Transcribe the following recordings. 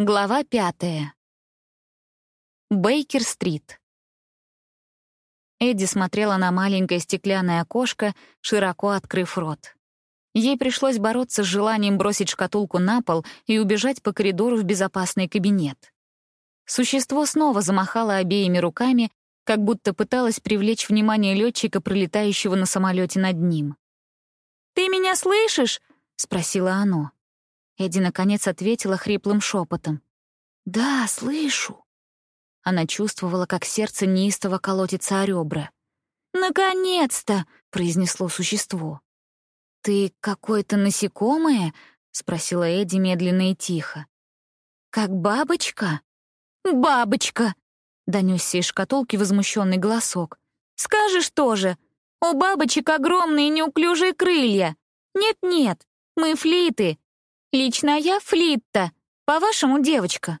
Глава пятая. Бейкер-стрит. Эдди смотрела на маленькое стеклянное окошко, широко открыв рот. Ей пришлось бороться с желанием бросить шкатулку на пол и убежать по коридору в безопасный кабинет. Существо снова замахало обеими руками, как будто пыталось привлечь внимание летчика, пролетающего на самолете над ним. «Ты меня слышишь?» — спросило оно. Эдди наконец ответила хриплым шепотом. «Да, слышу». Она чувствовала, как сердце неистово колотится о ребра. «Наконец-то!» — произнесло существо. «Ты какое-то насекомое?» — спросила Эдди медленно и тихо. «Как бабочка?» «Бабочка!» — донесся из шкатулки возмущенный голосок. «Скажешь тоже! У бабочек огромные неуклюжие крылья! Нет-нет, мы флиты, Лично я Флитта. По-вашему, девочка».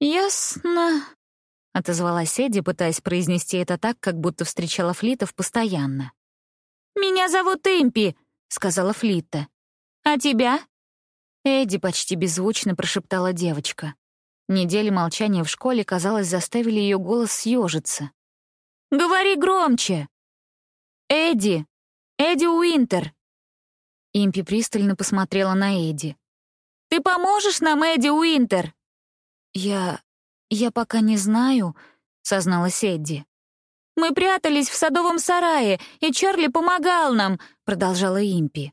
«Ясно», — отозвалась Эдди, пытаясь произнести это так, как будто встречала Флитов постоянно. «Меня зовут Эмпи», — сказала Флитта. «А тебя?» Эдди почти беззвучно прошептала девочка. Недели молчания в школе, казалось, заставили ее голос съежиться. «Говори громче!» «Эдди! Эдди Уинтер!» Импи пристально посмотрела на Эдди. Ты поможешь нам, Эдди Уинтер?» «Я... я пока не знаю», — созналась Эдди. «Мы прятались в садовом сарае, и Чарли помогал нам», — продолжала Импи.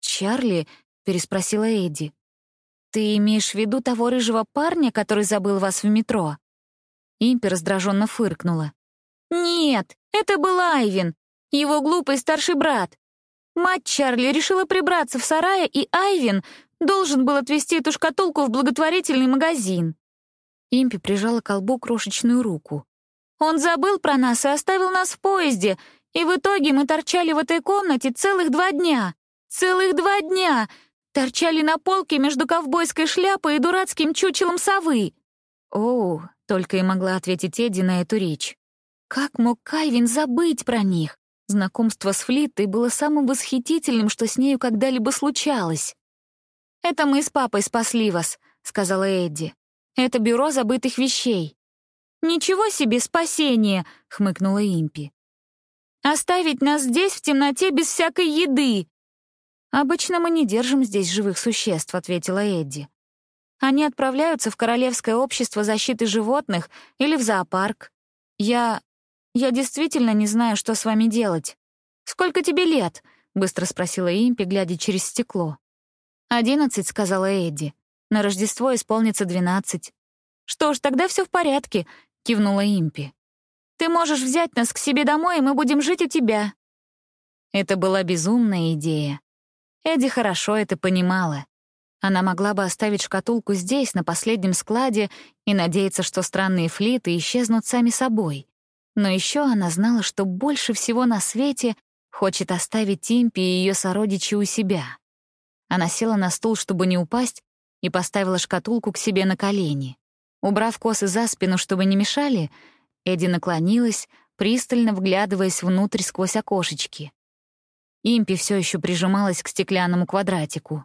«Чарли?» — переспросила Эдди. «Ты имеешь в виду того рыжего парня, который забыл вас в метро?» Импи раздраженно фыркнула. «Нет, это был Айвин, его глупый старший брат. Мать Чарли решила прибраться в сарае, и Айвин Должен был отвезти эту шкатулку в благотворительный магазин». Импи прижала к колбу крошечную руку. «Он забыл про нас и оставил нас в поезде, и в итоге мы торчали в этой комнате целых два дня. Целых два дня! Торчали на полке между ковбойской шляпой и дурацким чучелом совы». «Оу», — только и могла ответить Эдди на эту речь. Как мог Кайвин забыть про них? Знакомство с Флиттой было самым восхитительным, что с нею когда-либо случалось. «Это мы с папой спасли вас», — сказала Эдди. «Это бюро забытых вещей». «Ничего себе спасение!» — хмыкнула Импи. «Оставить нас здесь в темноте без всякой еды!» «Обычно мы не держим здесь живых существ», — ответила Эдди. «Они отправляются в Королевское общество защиты животных или в зоопарк. Я... я действительно не знаю, что с вами делать. Сколько тебе лет?» — быстро спросила Импи, глядя через стекло. «Одиннадцать», — сказала Эдди. «На Рождество исполнится двенадцать». «Что ж, тогда все в порядке», — кивнула Импи. «Ты можешь взять нас к себе домой, и мы будем жить у тебя». Это была безумная идея. Эдди хорошо это понимала. Она могла бы оставить шкатулку здесь, на последнем складе, и надеяться, что странные флиты исчезнут сами собой. Но еще она знала, что больше всего на свете хочет оставить Импи и ее сородичи у себя. Она села на стул, чтобы не упасть, и поставила шкатулку к себе на колени. Убрав косы за спину, чтобы не мешали, Эдди наклонилась, пристально вглядываясь внутрь сквозь окошечки. Импи все еще прижималась к стеклянному квадратику.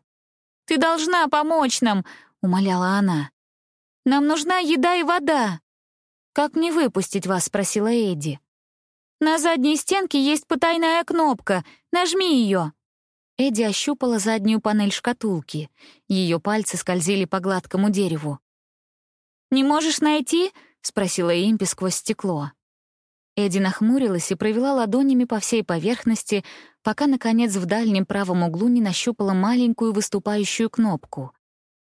«Ты должна помочь нам!» — умоляла она. «Нам нужна еда и вода!» «Как мне выпустить вас?» — спросила Эдди. «На задней стенке есть потайная кнопка. Нажми ее!» Эдди ощупала заднюю панель шкатулки. Ее пальцы скользили по гладкому дереву. «Не можешь найти?» — спросила Импи сквозь стекло. Эдди нахмурилась и провела ладонями по всей поверхности, пока, наконец, в дальнем правом углу не нащупала маленькую выступающую кнопку.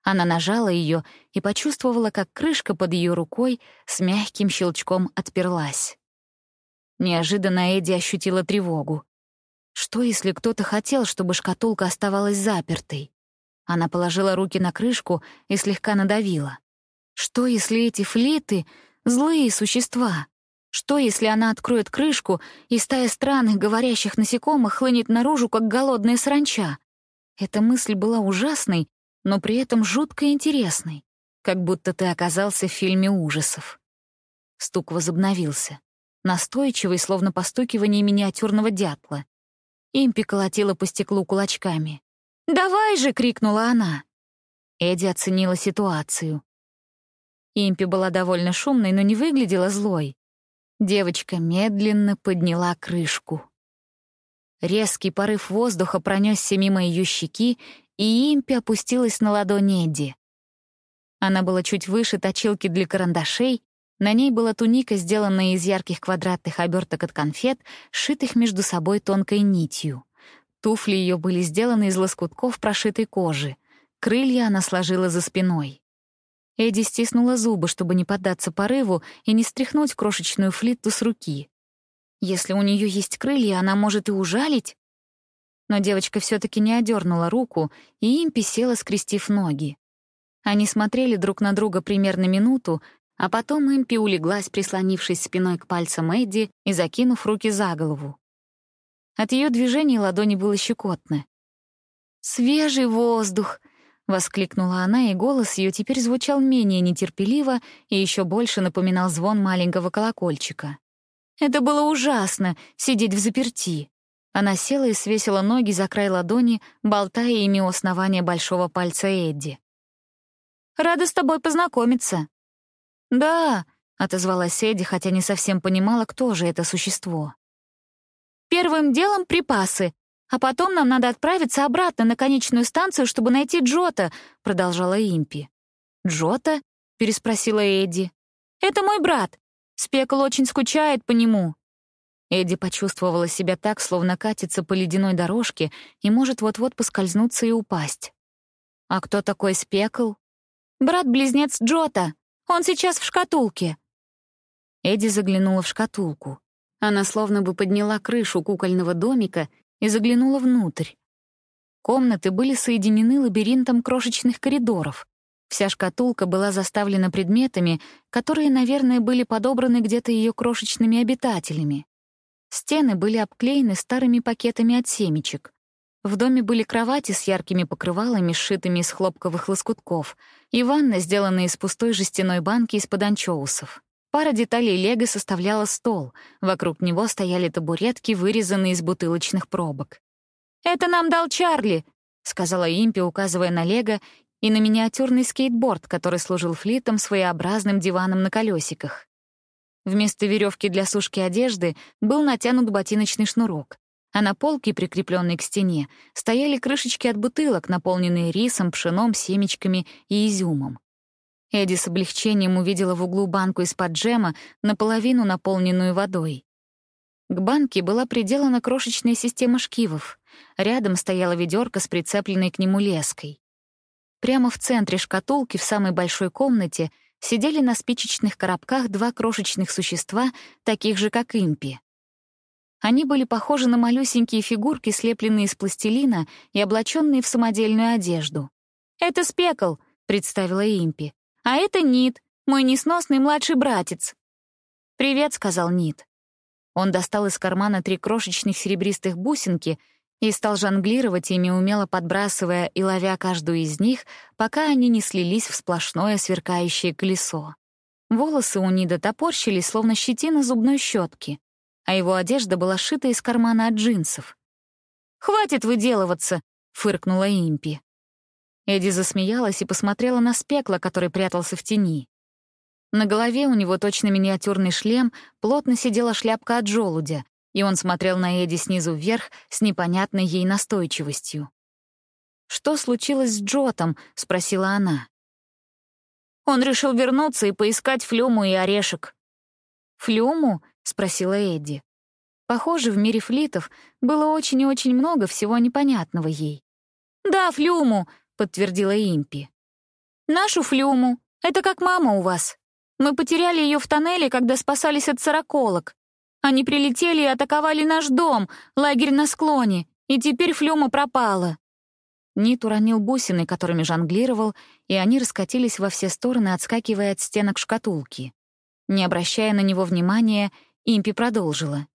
Она нажала ее и почувствовала, как крышка под ее рукой с мягким щелчком отперлась. Неожиданно Эдди ощутила тревогу. Что, если кто-то хотел, чтобы шкатулка оставалась запертой? Она положила руки на крышку и слегка надавила. Что, если эти флиты — злые существа? Что, если она откроет крышку, и стая странных говорящих насекомых хлынет наружу, как голодная сранча? Эта мысль была ужасной, но при этом жутко интересной, как будто ты оказался в фильме ужасов. Стук возобновился, настойчивый, словно постукивание миниатюрного дятла. Импи колотила по стеклу кулачками. «Давай же!» — крикнула она. Эдди оценила ситуацию. Импи была довольно шумной, но не выглядела злой. Девочка медленно подняла крышку. Резкий порыв воздуха пронесся мимо ее щеки, и Импи опустилась на ладонь Эдди. Она была чуть выше точилки для карандашей, на ней была туника, сделанная из ярких квадратных оберток от конфет, сшитых между собой тонкой нитью. Туфли ее были сделаны из лоскутков прошитой кожи. Крылья она сложила за спиной. Эдди стиснула зубы, чтобы не поддаться порыву и не стряхнуть крошечную флитту с руки. Если у нее есть крылья, она может и ужалить. Но девочка все таки не одернула руку, и импи села, скрестив ноги. Они смотрели друг на друга примерно минуту, а потом импи улеглась, прислонившись спиной к пальцам Эдди и закинув руки за голову. От ее движений ладони было щекотно. «Свежий воздух!» — воскликнула она, и голос ее теперь звучал менее нетерпеливо и еще больше напоминал звон маленького колокольчика. «Это было ужасно — сидеть в заперти». Она села и свесила ноги за край ладони, болтая ими у основания большого пальца Эдди. «Рада с тобой познакомиться». «Да», — отозвалась Эдди, хотя не совсем понимала, кто же это существо. «Первым делом припасы, а потом нам надо отправиться обратно на конечную станцию, чтобы найти Джота», — продолжала Импи. «Джота?» — переспросила Эдди. «Это мой брат. Спекл очень скучает по нему». Эдди почувствовала себя так, словно катится по ледяной дорожке и может вот-вот поскользнуться и упасть. «А кто такой Спекл?» «Брат-близнец Джота. Он сейчас в шкатулке». Эдди заглянула в шкатулку. Она словно бы подняла крышу кукольного домика и заглянула внутрь. Комнаты были соединены лабиринтом крошечных коридоров. Вся шкатулка была заставлена предметами, которые, наверное, были подобраны где-то ее крошечными обитателями. Стены были обклеены старыми пакетами от семечек. В доме были кровати с яркими покрывалами, сшитыми из хлопковых лоскутков, и ванна, сделанная из пустой жестяной банки из-под анчоусов. Пара деталей лего составляла стол. Вокруг него стояли табуретки, вырезанные из бутылочных пробок. «Это нам дал Чарли», — сказала Импи, указывая на лего и на миниатюрный скейтборд, который служил флитом своеобразным диваном на колесиках. Вместо веревки для сушки одежды был натянут ботиночный шнурок, а на полке, прикрепленной к стене, стояли крышечки от бутылок, наполненные рисом, пшеном, семечками и изюмом. Эдди с облегчением увидела в углу банку из-под джема, наполовину наполненную водой. К банке была приделана крошечная система шкивов. Рядом стояла ведерко с прицепленной к нему леской. Прямо в центре шкатулки, в самой большой комнате, сидели на спичечных коробках два крошечных существа, таких же, как импи. Они были похожи на малюсенькие фигурки, слепленные из пластилина и облаченные в самодельную одежду. «Это спекл», — представила импи. А это Нит, мой несносный младший братец». «Привет», — сказал Нит. Он достал из кармана три крошечных серебристых бусинки и стал жонглировать ими, умело подбрасывая и ловя каждую из них, пока они не слились в сплошное сверкающее колесо. Волосы у Нида топорщились, словно щетина зубной щетки, а его одежда была сшита из кармана от джинсов. «Хватит выделываться!» — фыркнула Импи. Эдди засмеялась и посмотрела на спекла, который прятался в тени. На голове у него точно миниатюрный шлем, плотно сидела шляпка от желудя, и он смотрел на Эдди снизу вверх с непонятной ей настойчивостью. «Что случилось с Джотом?» — спросила она. «Он решил вернуться и поискать Флюму и орешек». «Флюму?» — спросила Эдди. Похоже, в мире флитов было очень и очень много всего непонятного ей. «Да, Флюму!» — подтвердила Импи. «Нашу флюму. Это как мама у вас. Мы потеряли ее в тоннеле, когда спасались от сороколок. Они прилетели и атаковали наш дом, лагерь на склоне, и теперь флюма пропала». Нит уронил бусины, которыми жонглировал, и они раскатились во все стороны, отскакивая от стенок шкатулки. Не обращая на него внимания, Импи продолжила.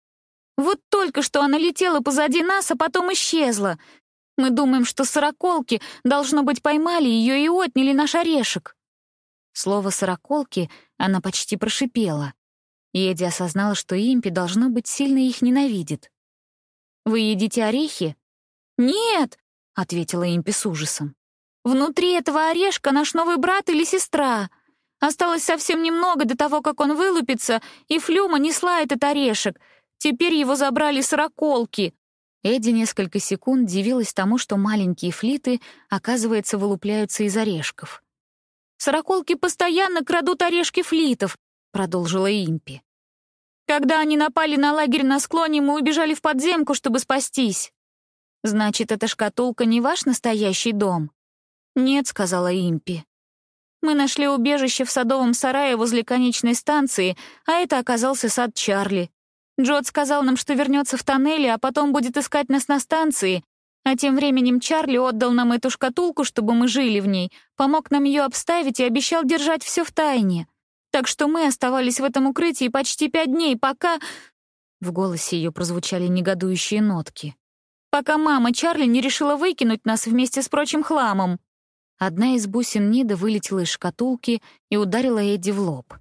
«Вот только что она летела позади нас, а потом исчезла. Мы думаем, что сороколки, должно быть, поймали ее и отняли наш орешек». Слово «сороколки» она почти прошипела. И Эдди осознала, что Импи, должно быть, сильно их ненавидит. «Вы едите орехи?» «Нет», — ответила Импи с ужасом. «Внутри этого орешка наш новый брат или сестра. Осталось совсем немного до того, как он вылупится, и Флюма несла этот орешек. Теперь его забрали сороколки. Эдди несколько секунд дивилась тому, что маленькие флиты, оказывается, вылупляются из орешков. «Сороколки постоянно крадут орешки флитов», — продолжила Импи. «Когда они напали на лагерь на склоне, мы убежали в подземку, чтобы спастись». «Значит, эта шкатулка не ваш настоящий дом?» «Нет», — сказала Импи. «Мы нашли убежище в садовом сарае возле конечной станции, а это оказался сад Чарли. Джод сказал нам, что вернется в тоннеле, а потом будет искать нас на станции. А тем временем Чарли отдал нам эту шкатулку, чтобы мы жили в ней, помог нам ее обставить и обещал держать все в тайне. Так что мы оставались в этом укрытии почти пять дней, пока...» В голосе ее прозвучали негодующие нотки. «Пока мама Чарли не решила выкинуть нас вместе с прочим хламом». Одна из бусин Нида вылетела из шкатулки и ударила Эдди в лоб.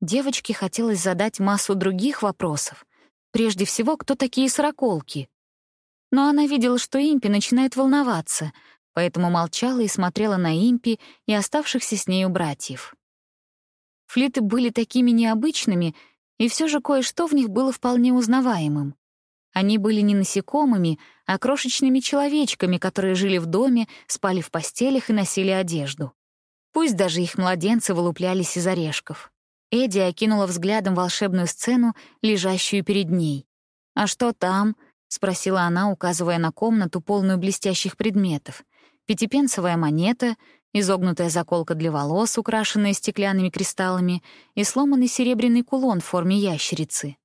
Девочке хотелось задать массу других вопросов, Прежде всего, кто такие сороколки? Но она видела, что Импи начинает волноваться, поэтому молчала и смотрела на Импи и оставшихся с нею братьев. Флиты были такими необычными, и все же кое-что в них было вполне узнаваемым. Они были не насекомыми, а крошечными человечками, которые жили в доме, спали в постелях и носили одежду. Пусть даже их младенцы вылуплялись из орешков. Эдди окинула взглядом волшебную сцену, лежащую перед ней. «А что там?» — спросила она, указывая на комнату, полную блестящих предметов. Пятипенсовая монета, изогнутая заколка для волос, украшенная стеклянными кристаллами, и сломанный серебряный кулон в форме ящерицы.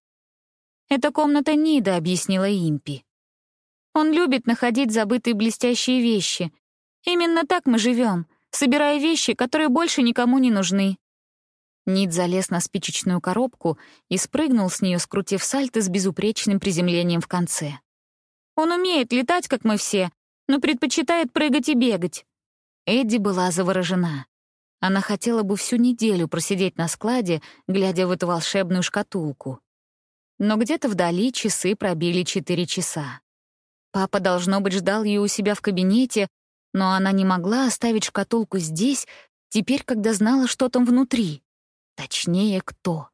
«Это комната Нида», — объяснила Импи. «Он любит находить забытые блестящие вещи. Именно так мы живем, собирая вещи, которые больше никому не нужны. Нид залез на спичечную коробку и спрыгнул с нее, скрутив сальто с безупречным приземлением в конце. «Он умеет летать, как мы все, но предпочитает прыгать и бегать». Эдди была заворожена. Она хотела бы всю неделю просидеть на складе, глядя в эту волшебную шкатулку. Но где-то вдали часы пробили четыре часа. Папа, должно быть, ждал ее у себя в кабинете, но она не могла оставить шкатулку здесь, теперь, когда знала, что там внутри. Точнее, кто.